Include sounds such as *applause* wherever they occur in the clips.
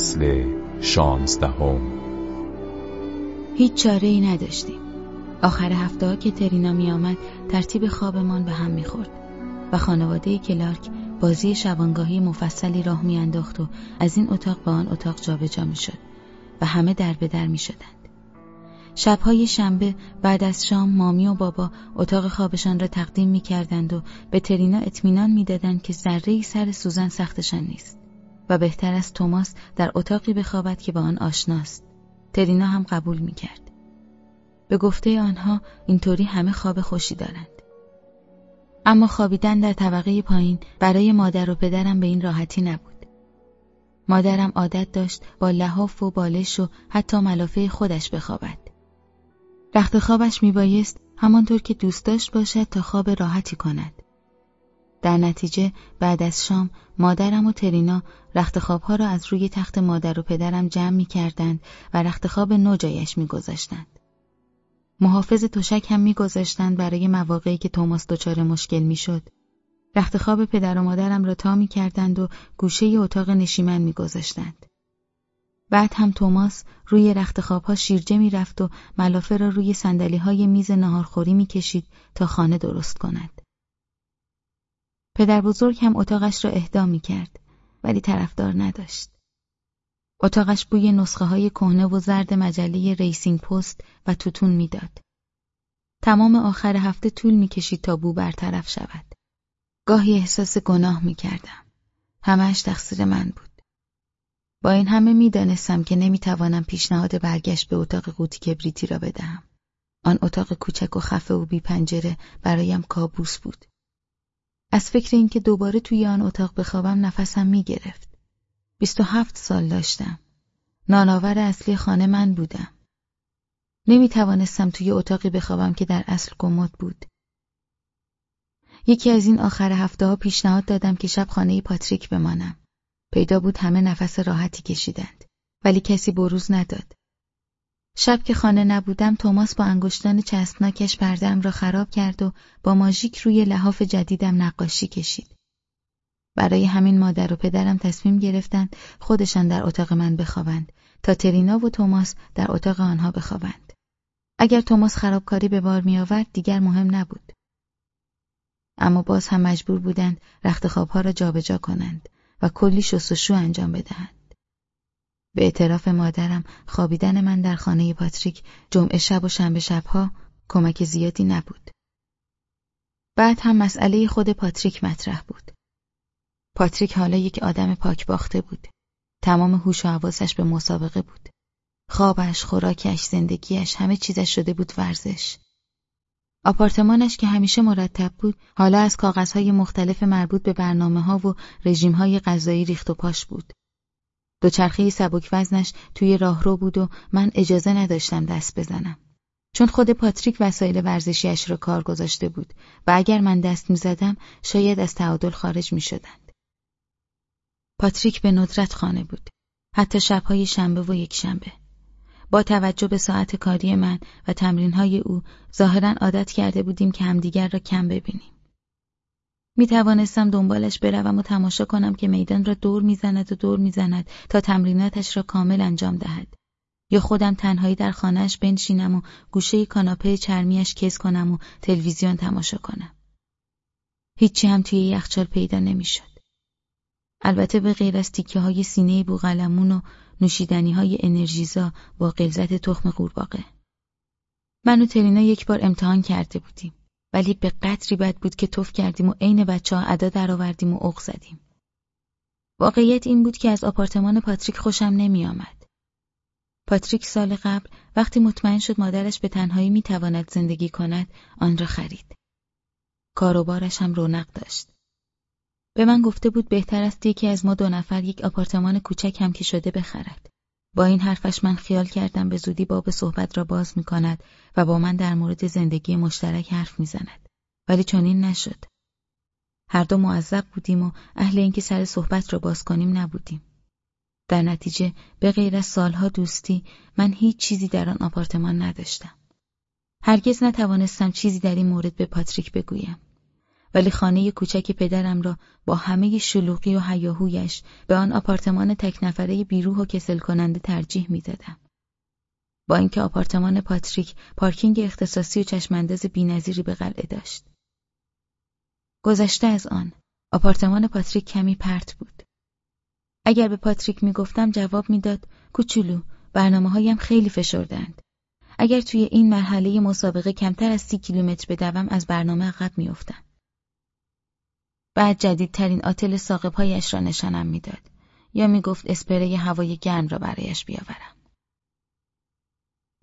فصل شانزدهم. هیچ چاره ای نداشتیم. آخر هفته ها که ترینا می آمد ترتیب خوابمان به هم می خورد و خانواده کلارک بازی شبانگاهی مفصلی راه میانداخت و از این اتاق به آن اتاق جابجا می شد و همه در به در می شدند. شبهای شنبه بعد از شام مامی و بابا اتاق خوابشان را تقدیم می کردند و به ترینا اطمینان می‌دادند که ذره سر سوزن سختشان نیست. و بهتر از توماس در اتاقی بخوابد که با آن آشناست. ترینا هم قبول می کرد. به گفته آنها اینطوری همه خواب خوشی دارند. اما خوابیدن در طبقه پایین برای مادر و پدرم به این راحتی نبود. مادرم عادت داشت با لحاف و بالش و حتی ملافه خودش بخوابد. رخت خوابش میبایست همانطور که دوست داشت باشد تا خواب راحتی کند. در نتیجه بعد از شام مادرم و ترینا رخت خوابها را از روی تخت مادر و پدرم جمع می کردند و رخت خواب نو جایش می گذاشتند. محافظ تشک هم میگذاشتند برای مواقعی که توماس دچار مشکل می‌شد. رخت خواب پدر و مادرم را تا می‌کردند و گوشه اتاق نشیمن میگذاشتند. بعد هم توماس روی رخت خوابها شیرجه می‌رفت و ملافه را روی سندلی های میز نهارخوری می‌کشید تا خانه درست کند. پدر بزرگ هم اتاقش را اهدا می‌کرد ولی طرفدار نداشت. اتاقش بوی نسخه های کهنه و زرد مجله ریسینگ پست و توتون می‌داد. تمام آخر هفته طول می‌کشید تا بو برطرف شود. گاهی احساس گناه می‌کردم. همهش تقصیر من بود. با این همه می‌دانستم که نمی‌توانم پیشنهاد برگشت به اتاق قوطی کبریتی را بدهم. آن اتاق کوچک و خفه و بی پنجره برایم کابوس بود. از فکر اینکه دوباره توی آن اتاق بخوابم نفسم می‌گرفت. بیست و هفت سال داشتم. نانآور اصلی خانه من بودم. نمی توانستم توی اتاقی بخوابم که در اصل کمد بود. یکی از این آخر هفته ها پیشنهاد دادم که شب خانه پاتریک بمانم. پیدا بود همه نفس راحتی کشیدند. ولی کسی بروز نداد. شب که خانه نبودم توماس با انگشتان چسبناکش پردم را خراب کرد و با ماژیک روی لحاف جدیدم نقاشی کشید. برای همین مادر و پدرم تصمیم گرفتند خودشان در اتاق من بخوابند تا ترینا و توماس در اتاق آنها بخوابند. اگر توماس خرابکاری به بار می آورد دیگر مهم نبود. اما باز هم مجبور بودند رخت خوابها را جابجا کنند و کلی شستشو انجام بدهند. به اعتراف مادرم خوابیدن من در خانه پاتریک جمعه شب و شنبه شبها کمک زیادی نبود. بعد هم مسئله خود پاتریک مطرح بود. پاتریک حالا یک آدم پاک باخته بود. تمام هوش و حواسش به مسابقه بود. خوابش، خوراکش، زندگیش، همه چیزش شده بود ورزش. آپارتمانش که همیشه مرتب بود، حالا از کاغذهای مختلف مربوط به برنامه ها و رژیم های غذایی ریخت و پاش بود. دوچرخه سبک وزنش توی راهرو بود و من اجازه نداشتم دست بزنم. چون خود پاتریک وسایل ورزشیش را کار گذاشته بود و اگر من دست می‌زدم شاید از تعادل خارج می شدند. پاتریک به ندرت خانه بود. حتی شبهای شنبه و یک شنبه. با توجه به ساعت کاری من و تمرینهای او ظاهرا عادت کرده بودیم که همدیگر را کم ببینیم. می توانستم دنبالش بروم و تماشا کنم که میدان را دور می‌زند و دور می‌زند تا تمریناتش را کامل انجام دهد. یا خودم تنهایی در خانهش بنشینم و گوشه کاناپه چرمیش کز کنم و تلویزیون تماشا کنم. هیچی هم توی یخچال پیدا نمی‌شد. البته به غیر از تیکه های سینه بوغلمون و نوشیدنی های انرژیزا با غلظت تخم قورباغه. من و ترینا یک بار امتحان کرده بودیم ولی به قدری بد بود که توف کردیم و عین بچه ها ادا درآوردیم و اوق زدیم. واقعیت این بود که از آپارتمان پاتریک خوشم نمی آمد. پاتریک سال قبل وقتی مطمئن شد مادرش به تنهایی می تواند زندگی کند آن را خرید. کاروبارش هم رونق داشت. به من گفته بود بهتر است یکی از ما دو نفر یک آپارتمان کوچک هم که شده بخرد. با این حرفش من خیال کردم به زودی باب صحبت را باز می کند و با من در مورد زندگی مشترک حرف می زند. ولی چنین نشد. هر دو معذب بودیم و اهل اینکه سر صحبت را باز کنیم نبودیم. در نتیجه به غیر از سالها دوستی من هیچ چیزی در آن آپارتمان نداشتم. هرگز نتوانستم چیزی در این مورد به پاتریک بگویم. ولی خانه کوچک پدرم را با همه شلوغی و هیاهویش به آن آپارتمان تک نفره بیروح و کسل کننده ترجیح می‌دادم. با اینکه آپارتمان پاتریک پارکینگ اختصاصی و چشمانداز بینظیری به قلعه داشت. گذشته از آن، آپارتمان پاتریک کمی پرت بود. اگر به پاتریک می‌گفتم جواب می‌داد کوچولو برنامه هایم خیلی فشردند. اگر توی این مرحله مسابقه کمتر از سی کیلومتر بدوم از برنامه عقب میافتم. بعد جدیدترین آتل ساقپایش را نشانم می‌داد یا می‌گفت اسپری هوای گرم را برایش بیاورم.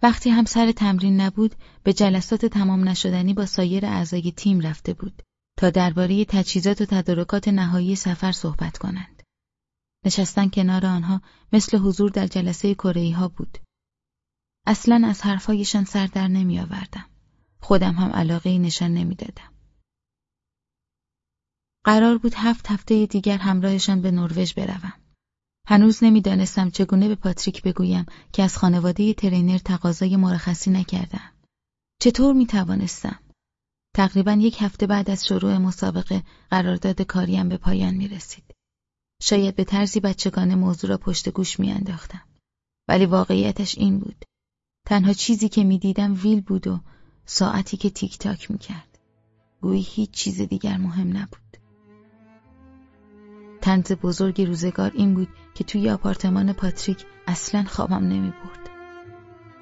وقتی هم سر تمرین نبود به جلسات تمام نشدنی با سایر اعضای تیم رفته بود تا درباره تجهیزات و تدارکات نهایی سفر صحبت کنند. نشستن کنار آنها مثل حضور در جلسه کره ها بود. اصلا از حرفهایشان سر در نمی آوردم. خودم هم علاقه نشان نمی‌دادم. قرار بود هفت هفته دیگر همراهشان به نروژ بروم. هنوز نمی‌دانستم چگونه به پاتریک بگویم که از خانواده ترینر تقاضای مرخصی نکردم. چطور می توانستم؟ تقریبا یک هفته بعد از شروع مسابقه قرارداد کاریم به پایان می رسید. شاید به طرزی بچگانه موضوع را پشت گوش می انداختم. ولی واقعیتش این بود. تنها چیزی که می دیدم ویل بود و ساعتی که تیک تاک می کرد. گویی هیچ چیز دیگر مهم نبود. تنز بزرگ روزگار این بود که توی آپارتمان پاتریک اصلا خوابم نمی برد.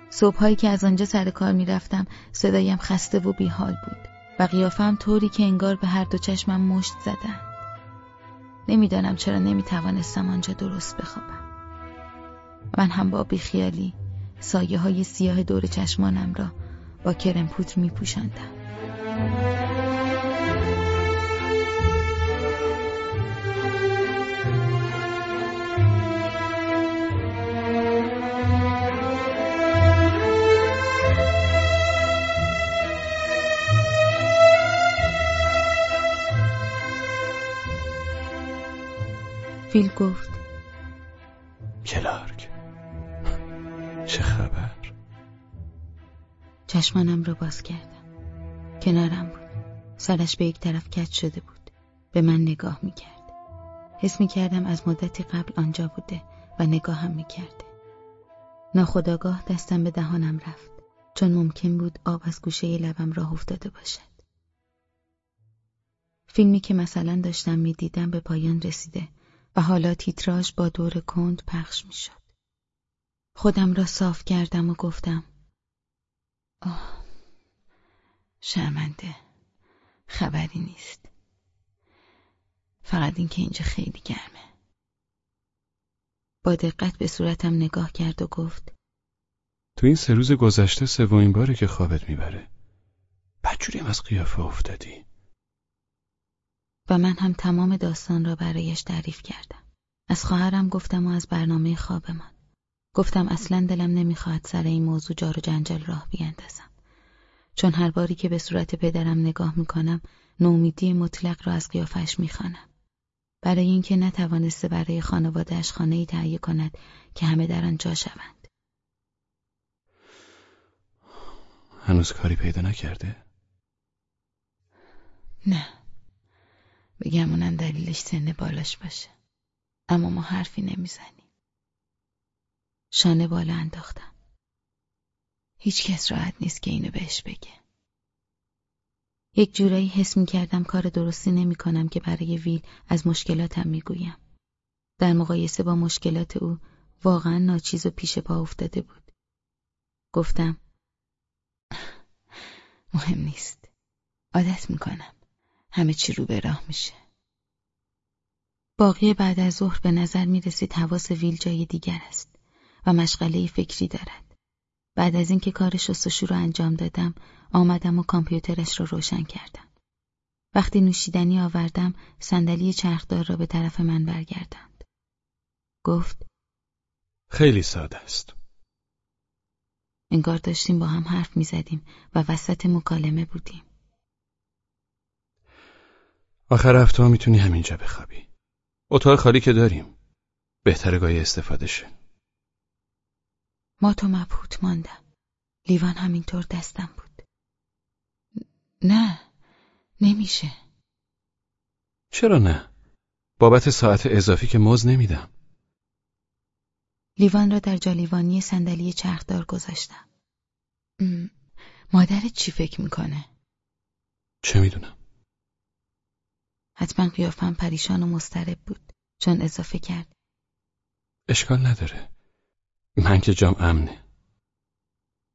صبحهایی که از آنجا سر کار می رفتم صدایم خسته و بیحال بود و قیافم طوری که انگار به هر دو چشمم مشت زدن. نمی‌دانم چرا نمی توانستم آنجا درست بخوابم. من هم با بیخیالی سایه های سیاه دور چشمانم را با کرم پودر می پوشندم. فیل گفت. کلارک چه خبر؟ چشمانم را باز کردم. کنارم بود. سرش به یک طرف کج شده بود. به من نگاه می‌کرد. حس می‌کردم از مدتی قبل آنجا بوده و نگاهم می‌کرده. ناخداگاه دستم به دهانم رفت. چون ممکن بود آب از گوشه لبم راه افتاده باشد. فیلمی که مثلا داشتم می‌دیدم به پایان رسیده. و حالا تیتراژ با دور کند پخش می‌شد. خودم را صاف کردم و گفتم آه شرمنده خبری نیست. فقط اینکه اینجا خیلی گرمه. با دقت به صورتم نگاه کرد و گفت تو این سه روز گذشته سومین باره که خوابت می‌بره. بدجوریم از قیافه افتادی؟ و من هم تمام داستان را برایش تعریف کردم. از خواهرم گفتم و از برنامه خوابمان. گفتم اصلا دلم نمی‌خواهد سر این موضوع جار و جنجال راه بیاندازم. چون هر باری که به صورت پدرم نگاه می‌کنم نومیدی مطلق را از قیافش می‌خوانم. برای اینکه نتوانسته برای خانوادهش خانه ای تهیه کند که همه در آن جا شوند. هنوز کاری پیدا نکرده؟ نه. بگمونن دلیلش سن بالاش باشه اما ما حرفی نمی‌زنیم شانه بالا انداختم هیچ کس راحت نیست که اینو بهش بگه یک جورایی حس می کردم کار درستی نمی کنم که برای ویل از مشکلاتم می گویم. در مقایسه با مشکلات او واقعا ناچیز و پیش پا افتاده بود. گفتم مهم نیست. عادت می کنم. همه چی رو به راه میشه. باقی بعد از ظهر به نظر می رسید حواس ویل جای دیگر است و مشغله فکری دارد. بعد از اینکه کار شستشو رو انجام دادم، آمدم و کامپیوترش رو روشن کردم. وقتی نوشیدنی آوردم، صندلی چرخدار را به طرف من برگرداند. گفت: خیلی ساده است. انگار داشتیم با هم حرف می زدیم و وسط مکالمه بودیم. آخر هفته ها می‌تونی همینجا بخوابی. اتاق خالی که داریم. بهتر گاهی استفاده شه. ما تو مبهوت ماندم. لیوان همینطور دستم بود. نه نمیشه. چرا نه؟ بابت ساعت اضافی که مز نمیدم. لیوان را در جالیوانی صندلی چرخدار گذاشتم. مادرت چی فکر می‌کنه؟ چه می‌دونم؟ حتما قیافم پریشان و مضطرب بود چون اضافه کرد. اشکال نداره. من که جام امنه.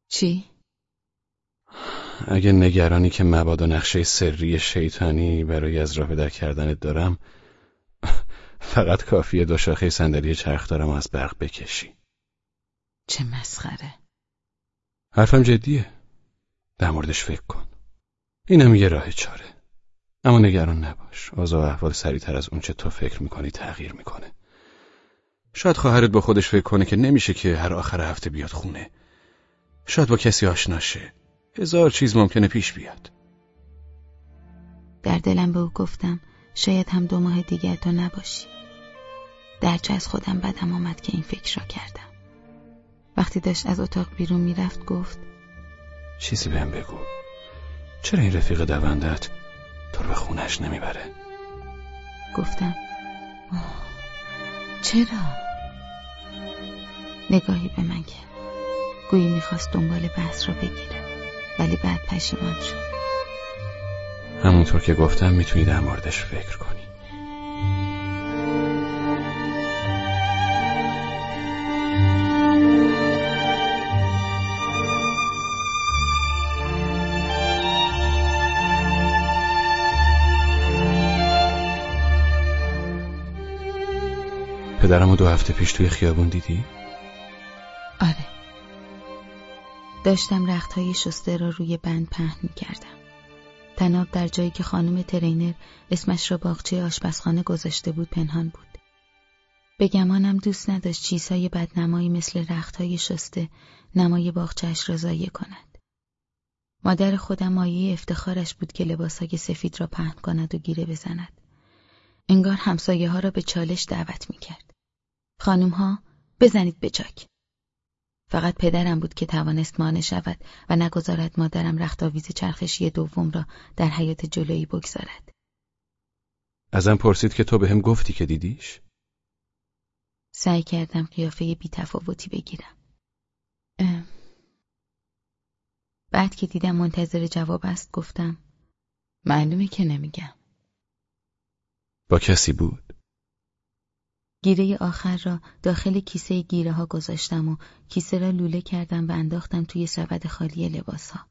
چی؟ اگه نگرانی که مبادا نقشه سری شیطانی برای از راه بدر کردنت دارم فقط کافیه دو شاخه صندلی چرخ دارم و از برق بکشی چه مسخره حرفم جدیه در موردش فکر کن اینم یه راه چاره اما نگران نباش. آزا و احوال سریعتر از اون چه تو فکر می‌کنی تغییر می‌کنه. شاید خواهرت با خودش فکر کنه که نمیشه که هر آخر هفته بیاد خونه. شاید با کسی آشناشه هزار چیز ممکنه پیش بیاد. در دلم به او گفتم شاید هم دو ماه دیگر تو نباشی. درچه از خودم بدم آمد که این فکر را کردم. وقتی داشت از اتاق بیرون می‌رفت گفت چیزی بهم بگو. چرا این رفیق دوندت؟ تو رو به خونش نمی‌بره. گفتم چرا؟ نگاهی به من کرد. گویی می‌خواست دنبال بحث را بگیره ولی بعد پشیمان شد. همونطور که گفتم می‌تونی در موردش فکر کنی. پدرمو دو هفته پیش توی خیابون دیدی؟ آره داشتم رختهای شسته را روی بند پهن می کردم. تناب در جایی که خانم ترینر اسمش را باغچه آشپزخانه گذاشته بود پنهان بود. به گمانم دوست نداشت چیزهای بدنمایی مثل رختهای شسته نمای باغچهش را ضایع کند. مادر خودم مایه افتخارش بود که لباسهای سفید را پهن کند و گیره بزند. انگار همسایه ها را به چالش دعوت می کرد. خانم ها بزنید به چاک. فقط پدرم بود که توانست مانع شود و نگذارد مادرم رختاویز چرخشی دوم را در حیات جلویی بگذارد. ازم پرسید که تو به هم گفتی که دیدیش؟ سعی کردم قیافه بیتفاوتی بگیرم. بعد که دیدم منتظر جواب است گفتم معلومه که نمیگم. با کسی بود؟ گیره آخر را داخل کیسه گیره ها گذاشتم و کیسه را لوله کردم و انداختم توی سبد خالی لباس ها.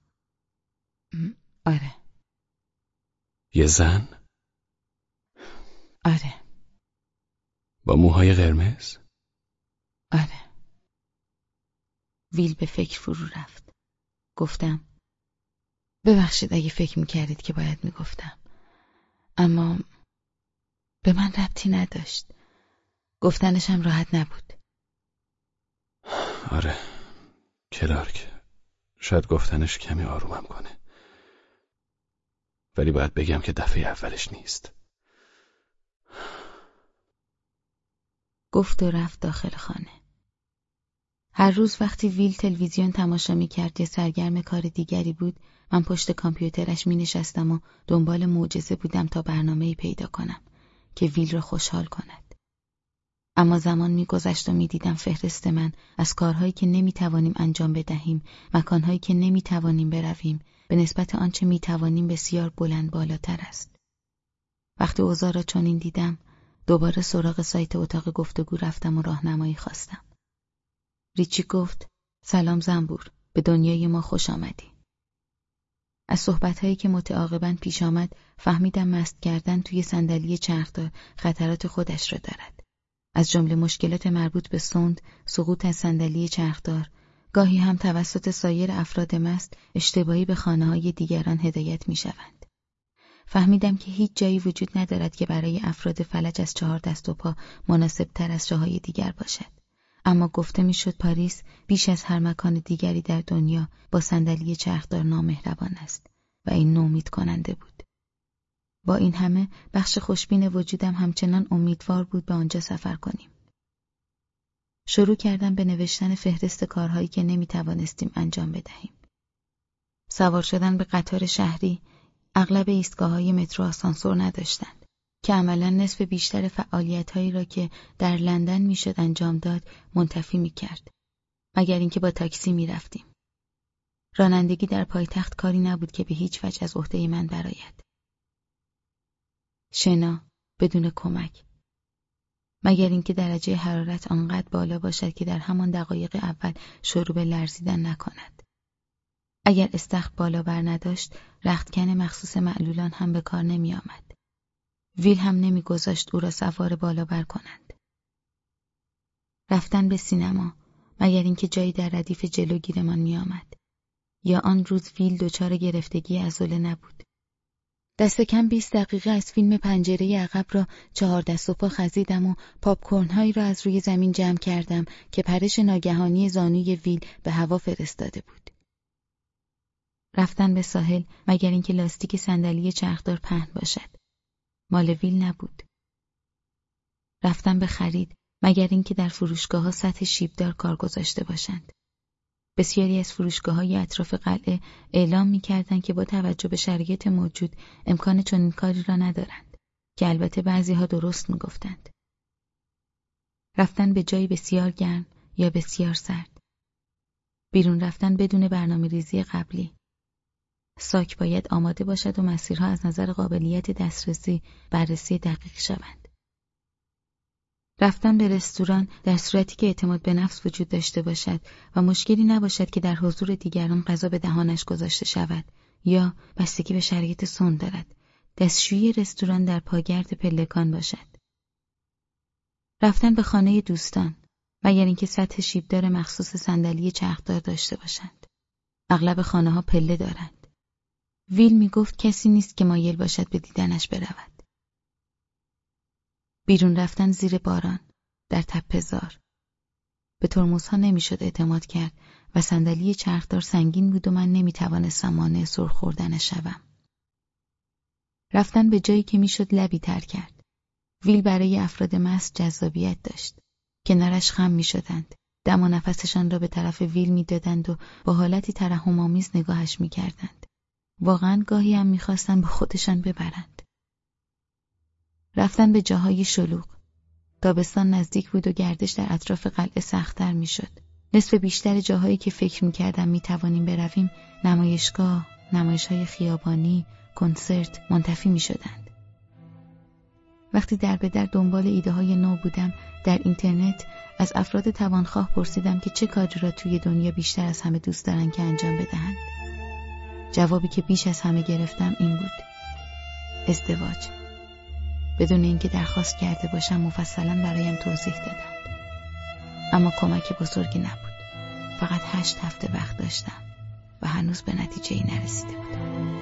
آره. یه زن؟ آره. با موهای قرمز؟ آره. ویل به فکر فرو رفت. گفتم ببخشید اگه فکر می‌کردید که باید می‌گفتم. اما به من ربطی نداشت. گفتنشم راحت نبود. آره کلارک شاید گفتنش کمی آرومم کنه. ولی باید بگم که دفعه اولش نیست. گفت و رفت داخل خانه. هر روز وقتی ویل تلویزیون تماشا می کرد یا سرگرم کار دیگری بود من پشت کامپیوترش می نشستم و دنبال معجزه بودم تا برنامه پیدا کنم که ویل را خوشحال کند. اما زمان میگذشت و می‌دیدم فهرست من از کارهایی که نمی‌توانیم انجام بدهیم مکانهایی که نمی‌توانیم برویم. به نسبت آنچه می‌توانیم بسیار بلند بالاتر است. وقتی اوضاع را چنین دیدم دوباره سراغ سایت اتاق گفتگو رفتم و راهنمایی خواستم. ریچی گفت سلام زنبور به دنیای ما خوش آمدی. از صحبتهایی که متعاقبا پیش آمد فهمیدم مست کردن توی صندلی چرخدار خطرات خودش را دارد. از جمله مشکلات مربوط به سند، سقوط از صندلی چرخدار، گاهی هم توسط سایر افراد مست اشتباهی به خانه های دیگران هدایت می شوند. فهمیدم که هیچ جایی وجود ندارد که برای افراد فلج از چهار دست و پا مناسب تر از جاهای دیگر باشد. اما گفته می‌شد پاریس بیش از هر مکان دیگری در دنیا با صندلی چرخدار نامهربان است و این نومید کننده بود. با این همه بخش خوشبین وجودم همچنان امیدوار بود به آنجا سفر کنیم. شروع کردم به نوشتن فهرست کارهایی که نمی توانستیم انجام بدهیم. سوار شدن به قطار شهری اغلب ایستگاه های مترو آسانسور نداشتند. که عملا نصف بیشتر فعالیت هایی را که در لندن می‌شد انجام داد منتفی می کرد. مگر اینکه با تاکسی می رفتیم. رانندگی در پایتخت کاری نبود که به هیچ وجه از عهده من برآید. شنا بدون کمک مگر اینکه درجه حرارت آنقدر بالا باشد که در همان دقایق اول شروع به لرزیدن نکند. اگر استخر بالا بر نداشت، رختکن مخصوص معلولان هم به کار نمی آمد. ویل هم نمیگذاشت او را سوار بالا بر کنند. رفتن به سینما مگر اینکه جایی در ردیف جلو گیرمان می آمد. یا آن روز ویل دچار گرفتگی عضله نبود. دست کم 20 دقیقه از فیلم پنجره عقب را چهار دست و پا خزیدم و پاپکورن هایی را از روی زمین جمع کردم که پرش ناگهانی زانوی ویل به هوا فرستاده بود. رفتن به ساحل مگر اینکه لاستیک صندلی چرخدار پهن باشد. مال ویل نبود. رفتن به خرید مگر اینکه در فروشگاه ها سطح شیبدار کار گذاشته باشند. بسیاری از فروشگاه های اطراف قلعه اعلام می‌کردند که با توجه به شرایط موجود امکان چنین کاری را ندارند که البته بعضی ها درست می‌گفتند. رفتن به جایی بسیار گرم یا بسیار سرد. بیرون رفتن بدون برنامه ریزی قبلی. ساک باید آماده باشد و مسیرها از نظر قابلیت دسترسی بررسی دقیق شوند. رفتن به رستوران در صورتی که اعتماد به نفس وجود داشته باشد و مشکلی نباشد که در حضور دیگران غذا به دهانش گذاشته شود یا بستگی به شرایط سون دارد. دستشویی رستوران در پاگرد پلکان باشد. رفتن به خانه دوستان مگر اینکه سطح شیبدار مخصوص صندلی چرخدار داشته باشند. اغلب خانه ها پله دارند. ویل می گفت کسی نیست که مایل باشد به دیدنش برود. بیرون رفتن زیر باران در تپهزار. به ترمزها نمی‌شد اعتماد کرد و صندلی چرخدار سنگین بود و من نمی‌توانستم مانع سرخ خوردن شوم. رفتن به جایی که می‌شد لبی تر کرد. ویل برای افراد مست جذابیت داشت. کنارش خم می‌شدند. دم و نفسشان را به طرف ویل می‌دادند و با حالتی ترحمآمیز نگاهش می‌کردند. واقعا گاهی هم می‌خواستند به خودشان ببرند. رفتن به جاهای شلوغ. تابستان نزدیک بود و گردش در اطراف قلعه سختتر می‌شد. نصف بیشتر جاهایی که فکر می‌کردم می‌توانیم برویم نمایشگاه، نمایش های خیابانی، کنسرت منتفی می‌شدند. وقتی در به در دنبال ایده های نو بودم در اینترنت از افراد توانخواه پرسیدم که چه کاری را توی دنیا بیشتر از همه دوست دارن که انجام بدهند. جوابی که بیش از همه گرفتم این بود. ازدواج. بدون اینکه درخواست کرده باشم مفصلا برایم توضیح دادند. اما کمک بزرگی نبود. فقط هشت هفته وقت داشتم و هنوز به نتیجه ای نرسیده بودم.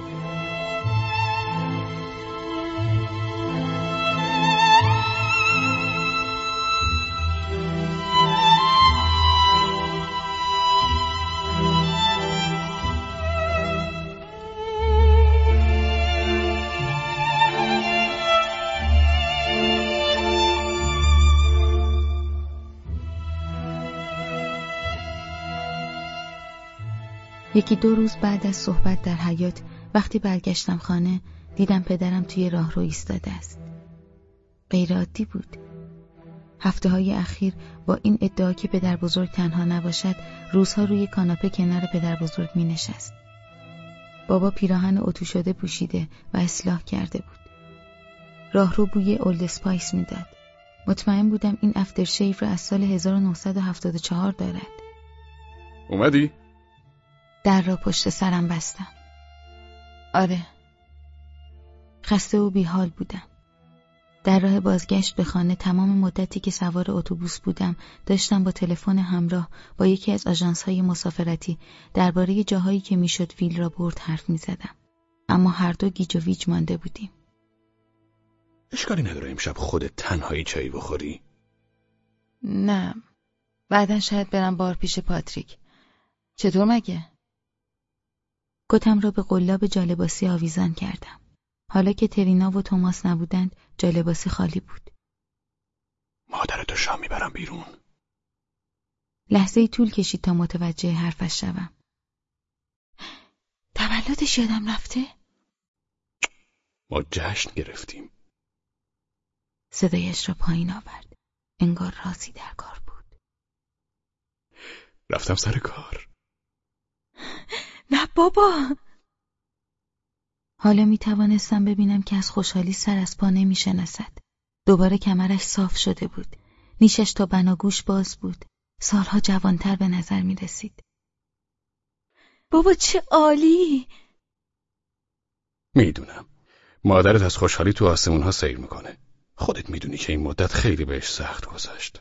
یکی دو روز بعد از صحبت در حیات وقتی برگشتم خانه دیدم پدرم توی راه رو ایستاده است. غیرعادی بود. هفته های اخیر با این ادعا که پدر بزرگ تنها نباشد روزها روی کاناپه کنار پدر بزرگ می نشست. بابا پیراهن اتو شده پوشیده و اصلاح کرده بود. راه رو بوی اولد سپایس می‌داد. مطمئن بودم این افترشیف را از سال 1974 دارد. اومدی؟ در را پشت سرم بستم. آره. خسته و بیحال بودم. در راه بازگشت به خانه تمام مدتی که سوار اتوبوس بودم داشتم با تلفن همراه با یکی از آژانس های مسافرتی درباره جاهایی که می‌شد ویل را برد حرف می‌زدم. اما هر دو گیج و ویج مانده بودیم. اشکالی نداره امشب خودت تنهایی چایی بخوری؟ نه. بعدا شاید برم بار پیش پاتریک. چطور مگه؟ کتم را به قلاب جالباسی آویزان کردم. حالا که ترینا و توماس نبودند جالباسی خالی بود. مادرتو شام می‌برم بیرون. لحظه ای طول کشید تا متوجه حرفش شوم. تولدش یادم رفته؟ ما جشن گرفتیم. صدایش را پایین آورد. انگار رازی در کار بود. رفتم سر کار. *laughs* نه بابا. حالا می توانستم ببینم که از خوشحالی سر از پا نمی شناسد. دوباره کمرش صاف شده بود. نیشش تا بناگوش باز بود. سالها جوانتر به نظر می رسید. بابا چه عالی! می‌دونم. مادرت از خوشحالی تو آسمون ها سیر می‌کنه. خودت می‌دونی که این مدت خیلی بهش سخت گذشت.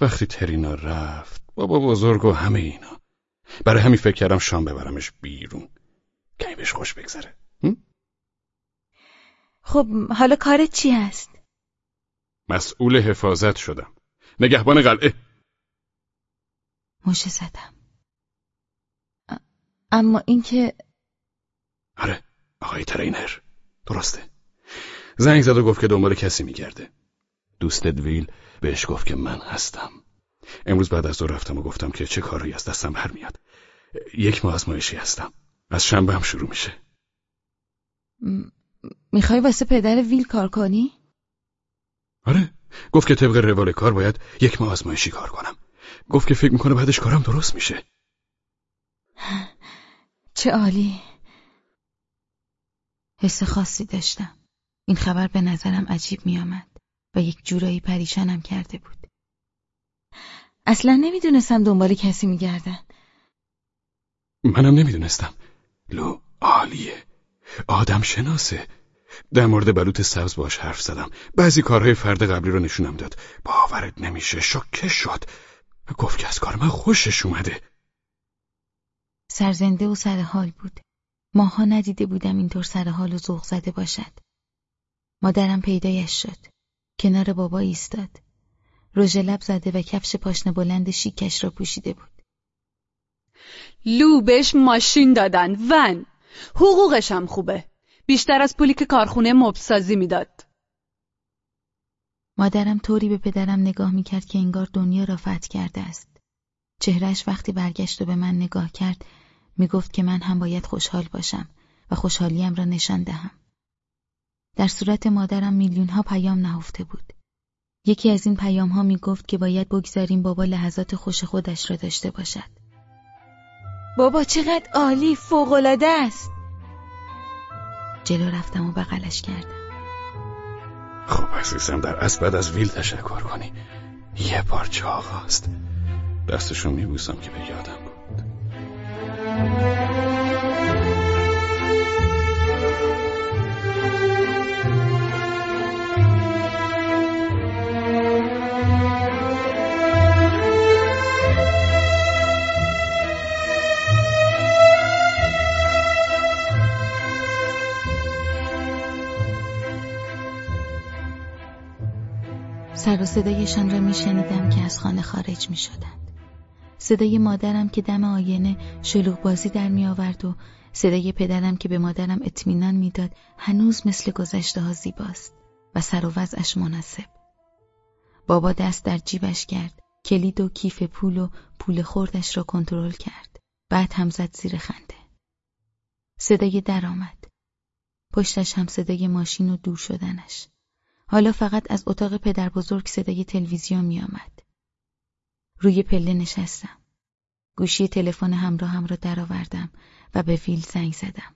وقتی ترینا رفت بابا بزرگ و همه اینا. برای همین فکر کردم شام ببرمش بیرون. کمی بهش خوش بگذره. خب حالا کارت چی هست؟ مسئول حفاظت شدم. نگهبان قلعه. مشه زدم. اما اینکه آره آقای ترینر درسته زنگ زد و گفت که دنبال کسی میگرده دوستت ویل بهش گفت که من هستم امروز بعد از دو رفتم و گفتم که چه کاری از دستم برمیاد. یک ماه آزمایشی هستم. از شنبه هم شروع میشه. می‌خوای واسه پدر ویل کار کنی؟ آره. گفت که طبق روال کار باید یک ماه آزمایشی کار کنم. گفت که فکر می‌کنه بعدش کارم درست میشه. *sighs* چه عالی. حس خاصی داشتم. این خبر به نظرم عجیب میآمد و یک جورایی پریشانم کرده بود. اصلا نمی‌دونستم دنبال کسی میگردن. منم نمی‌دونستم. لو عالیه. آدم شناسه. در مورد بلوط سبز باش حرف زدم. بعضی کارهای فرد قبلی رو نشونم داد. باورت نمیشه. شکه شد. گفت که از کار من خوشش اومده. سرزنده و سر حال بود. ماها ندیده بودم اینطور سر حال و ذوق زده باشد. مادرم پیدایش شد. کنار بابا ایستاد. رژ لب زده و کفش پاشنه بلند شیکش را پوشیده بود. لو بهش ماشین دادن ون. حقوقش هم خوبه. بیشتر از پولی که کارخونه مبسازی می‌داد. مادرم طوری به پدرم نگاه می‌کرد که انگار دنیا را فتح کرده است. چهرش وقتی برگشت و به من نگاه کرد می‌گفت که من هم باید خوشحال باشم و خوشحالیم را نشان دهم. در صورت مادرم میلیون ها پیام نهفته بود. یکی از این پیام ها می گفت که باید بگذاریم بابا لحظات خوش خودش را داشته باشد. بابا چقدر عالی فوقالعاده است. جلو رفتم و بغلش کردم. خب عزیزم در از بعد از ویل تشکر کنی. یه پارچه آقاست. دستشو میبوسم که به یادم بود. سر و صدایشان را میشنیدم که از خانه خارج می شدند. صدای مادرم که دم آینه شلوغ بازی در می آورد و صدای پدرم که به مادرم اطمینان می‌داد هنوز مثل گذشته ها زیباست و سر و وضعش مناسب. بابا دست در جیبش کرد کلید و کیف پول و پول خوردش را کنترل کرد بعد هم زد زیر خنده صدای در آمد پشتش هم صدای ماشین و دور شدنش حالا فقط از اتاق پدر بزرگ صدای تلویزیون می آمد. روی پله نشستم. گوشی تلفن همراه هم را درآوردم و به ویل زنگ زدم.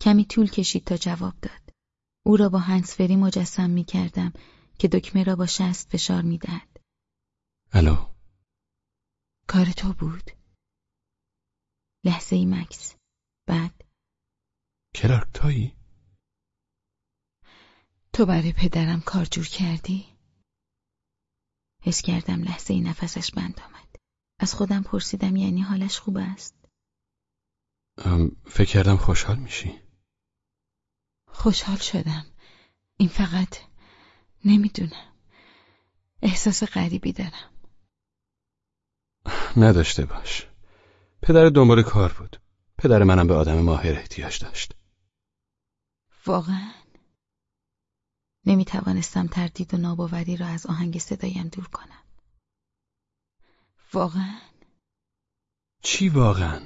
کمی طول کشید تا جواب داد. او را با هنسفری مجسم می کردم که دکمه را با شست فشار می دهد. الو کار تو بود؟ لحظه ای مکس. بعد کرارک تایی؟ تو برای پدرم کار جور کردی؟ حس کردم لحظه ای نفسش بند آمد. از خودم پرسیدم یعنی حالش خوب است؟ فکر کردم خوشحال میشی. خوشحال شدم. این فقط نمی‌دونم. احساس غریبی دارم. نداشته باش. پدر دنبال کار بود. پدر منم به آدم ماهر احتیاج داشت. واقعا؟ نمی توانستم تردید و ناباوری را از آهنگ صدایم دور کنم. واقعا؟ چی واقعا؟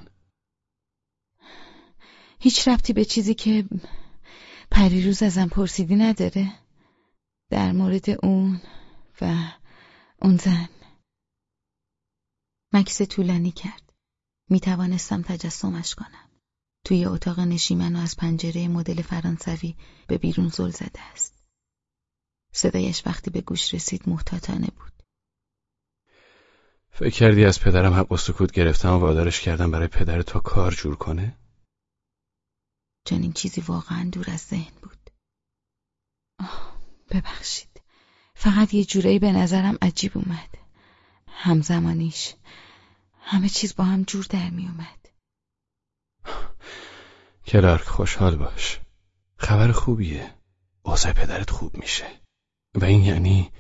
هیچ ربطی به چیزی که پریروز ازم پرسیدی نداره؟ در مورد اون و اون زن مکس طولانی کرد می توانستم تجسمش کنم توی اتاق نشیمن و از پنجره مدل فرانسوی به بیرون زل زده است صدایش وقتی به گوش رسید محتاطانه بود. فکر کردی از پدرم حق و سکوت گرفتم و وادارش کردم برای پدر تو کار جور کنه؟ چنین چیزی واقعا دور از ذهن بود. آه ببخشید. فقط یه جورایی به نظرم عجیب اومد. همزمانیش. همه چیز با هم جور در می اومد. کلارک خوشحال باش. خبر خوبیه. اوضاع پدرت خوب میشه. و این یعنی؟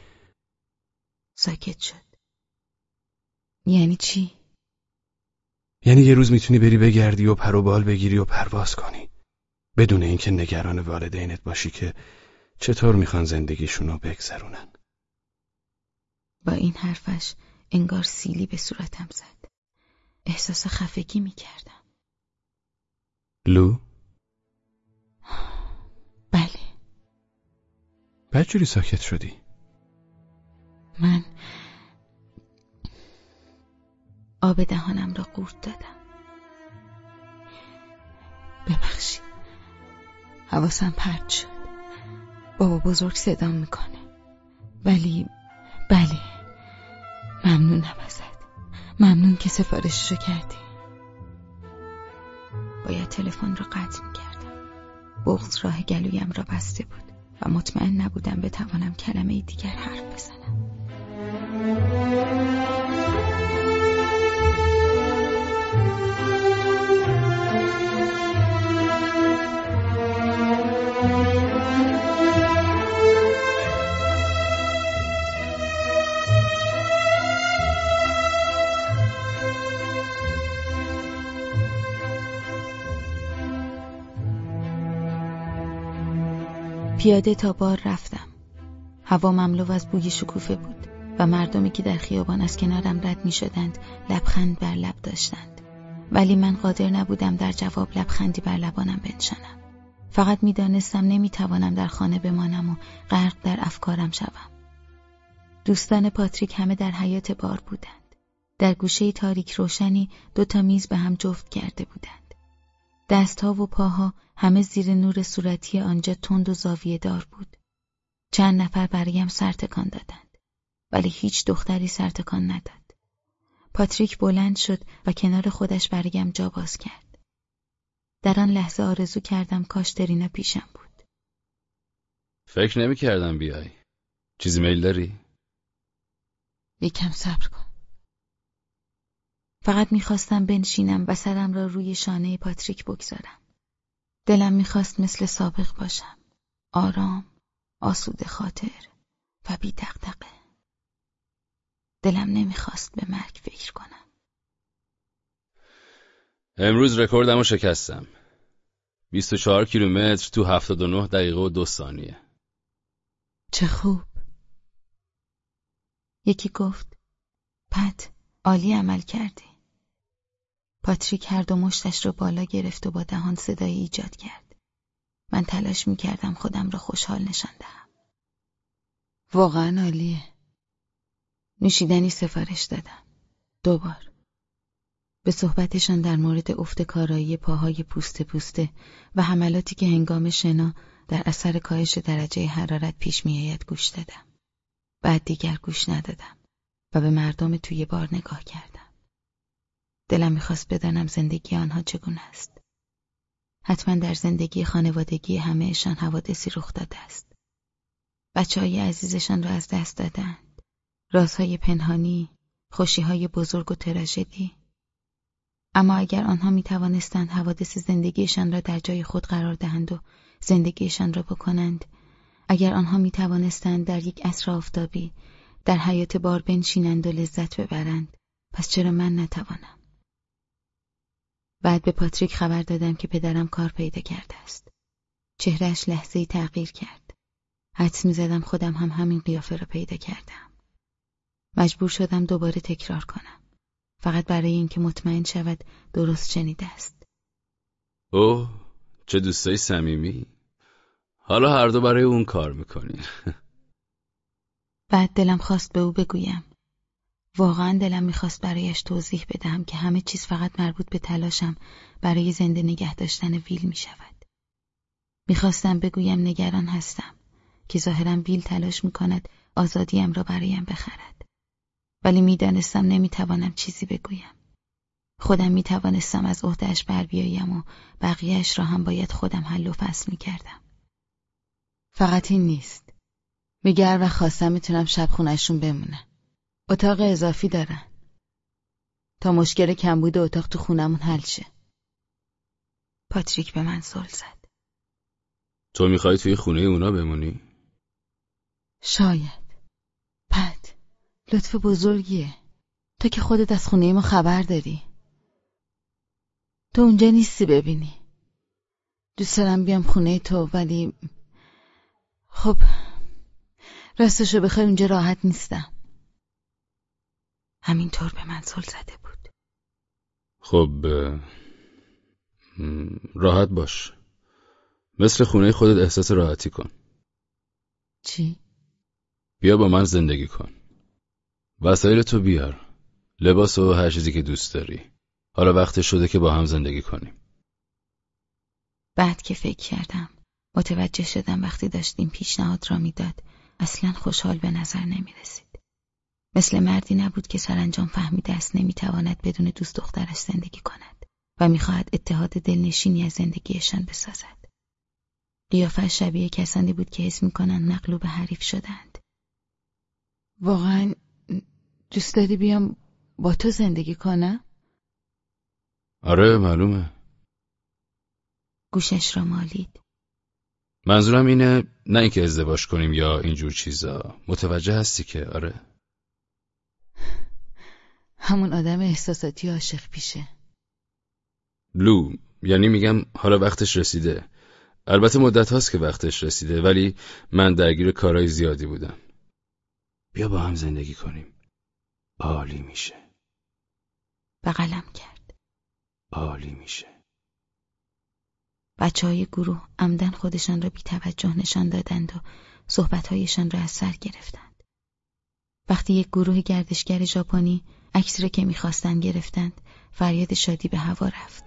ساکت شد. یعنی چی؟ یعنی یه روز می‌تونی بری بگردی و پر و بال بگیری و پرواز کنی. بدون اینکه نگران والدینت باشی که چطور می‌خوان زندگیشونو بگذرونن. با این حرفش انگار سیلی به صورتم زد. احساس خفگی می‌کردم. لو؟ بله. بچوری ساکت شدی؟ من آب دهانم را قورت دادم. ببخشید. حواسم پرد شد. بابا بزرگ صدام می‌کنه. ولی بله. ممنونم ازت. ممنون که سفارششو کردی. باید تلفن را قطع می‌کردم. بغز راه گلویم را بسته بود. و مطمئن نبودم بتوانم کلمه دیگر حرف بزنم. پیاده تا بار رفتم. هوا مملو از بوی شکوفه بود و مردمی که در خیابان از کنارم رد می شدند لبخند بر لب داشتند. ولی من قادر نبودم در جواب لبخندی بر لبانم بنشانم. فقط می‌دانستم نمی‌توانم در خانه بمانم و غرق در افکارم شوم. دوستان پاتریک همه در حیات بار بودند. در گوشه تاریک روشنی دو تا میز به هم جفت کرده بودند. دستها و پاها همه زیر نور صورتی آنجا تند و زاویه دار بود. چند نفر برایم سرتکان دادند. ولی هیچ دختری سرتکان نداد. پاتریک بلند شد و کنار خودش برایم جا باز کرد. در آن لحظه آرزو کردم کاش درینا پیشم بود. فکر نمی کردم بیای. چیزی میل داری؟ یکم صبر کن. فقط می‌خواستم بنشینم و سرم را روی شانه پاتریک بگذارم. دلم می‌خواست مثل سابق باشم. آرام، آسوده خاطر و بی دقدقه. دلم نمی‌خواست به مرگ فکر کنم. امروز رکوردمو شکستم. 24 کیلومتر تو 79 دقیقه و دو ثانیه. چه خوب. یکی گفت پت عالی عمل کردی. پاتریک هر دو مشتش را بالا گرفت و با دهان صدایی ایجاد کرد. من تلاش می کردم خودم را خوشحال نشان دهم. واقعا عالیه. نوشیدنی سفارش دادم. دوبار. به صحبتشان در مورد افت کارایی پاهای پوسته پوسته و حملاتی که هنگام شنا در اثر کاهش درجه حرارت پیش میآید گوش دادم. بعد دیگر گوش ندادم و به مردم توی بار نگاه کردم. دلم می‌خواست بدانم زندگی آنها چگونه است. حتما در زندگی خانوادگی همهشان حوادثی رخ داده است. بچه های عزیزشان را از دست دادند. رازهای پنهانی، خوشیهای بزرگ و تراژدی. اما اگر آنها می توانستند حوادث زندگیشان را در جای خود قرار دهند و زندگیشان را بکنند، اگر آنها می توانستند در یک عصر آفتابی در حیات بار بنشینند و لذت ببرند، پس چرا من نتوانم؟ بعد به پاتریک خبر دادم که پدرم کار پیدا کرده است. چهرش لحظه ای تغییر کرد. حدس می زدم خودم هم همین قیافه را پیدا کردم. مجبور شدم دوباره تکرار کنم. فقط برای اینکه مطمئن شود درست شنیده است. اوه چه دوستای صمیمی. حالا هر دو برای اون کار می‌کنین. *laughs* بعد دلم خواست به او بگویم واقعا دلم می‌خواست برایش توضیح بدهم که همه چیز فقط مربوط به تلاشم برای زنده نگه داشتن ویل می‌شود. می‌خواستم بگویم نگران هستم که ظاهرا ویل تلاش می‌کند آزادیم را برایم بخرد. ولی می‌دانستم نمی‌توانم چیزی بگویم. خودم می‌توانستم از عهدهش بر بیایم و بقیهش را هم باید خودم حل و فصل می‌کردم. فقط این نیست. میگر و خواستم می‌تونم شب خونشون بمونم. اتاق اضافی دارن. تا مشکل کمبود اتاق تو خونمون حل شه. پاتریک به من زل زد. تو می‌خوای توی خونه اونا بمونی؟ شاید. پد. لطف بزرگیه. تو که خودت از خونه ما خبر داری. تو اونجا نیستی ببینی. دوست دارم بیام خونه تو ولی خب راستشو بخوای اونجا راحت نیستم. همینطور به من زل زده بود. خب راحت باش. مثل خونه خودت احساس راحتی کن. چی؟ بیا با من زندگی کن. وسایل تو بیار. لباس و هر چیزی که دوست داری. حالا وقت شده که با هم زندگی کنیم. بعد که فکر کردم متوجه شدم وقتی داشتیم پیشنهاد را می‌داد اصلا خوشحال به نظر نمی رسید. مثل مردی نبود که سرانجام فهمیده است نمی‌تواند بدون دوست دخترش زندگی کند و می‌خواهد اتحاد دلنشینی از زندگیشان بسازد. قیافه شبیه کسانی بود که حس می‌کنند مغلوب حریف شدند. واقعا دوست داری بیام با تو زندگی کنم؟ آره معلومه. گوشش را مالید. منظورم اینه نه اینکه ازدواج کنیم یا اینجور چیزا متوجه هستی که آره همون آدم احساساتی عاشق پیشه. لو یعنی میگم حالا وقتش رسیده. البته مدت هاست که وقتش رسیده ولی من درگیر کارهای زیادی بودم. بیا با هم زندگی کنیم. عالی میشه. بغلم کرد. عالی میشه. بچه های گروه عمدن خودشان را بی توجه نشان دادند و صحبتهایشان را از سر گرفتند. وقتی یک گروه گردشگر ژاپنی عکس را که می‌خواستند گرفتند. فریاد شادی به هوا رفت.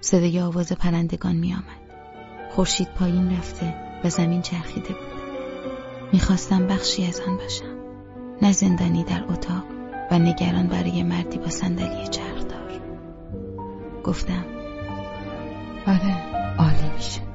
صدای آواز پرندگان میآمد. خورشید پایین رفته و زمین چرخیده بود. می‌خواستم بخشی از آن باشم. نه زندانی در اتاق و نگران برای مردی با صندلی چرخدار. گفتم آره عالی میشه.